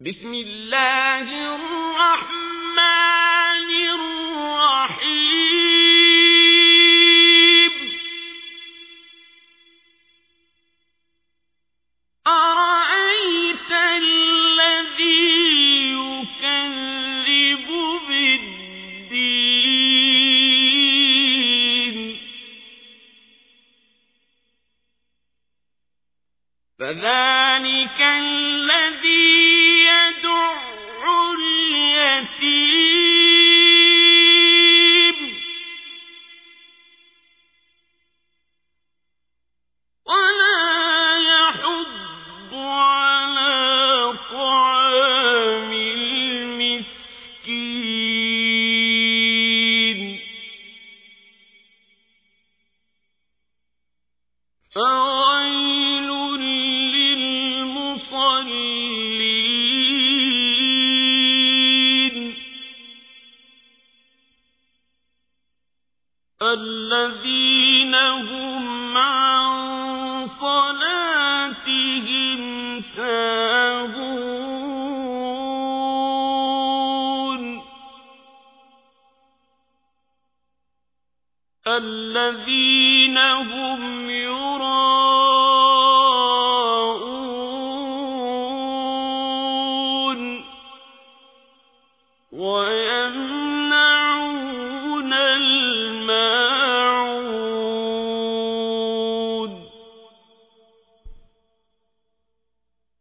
بسم الله الرحمن الرحيم. أرأيت الذي يكذب بالدين؟ فذلك الذي فويل للمصلين الذين هم عن صلاتهم ساهون الذين هم يراءون ويمنعون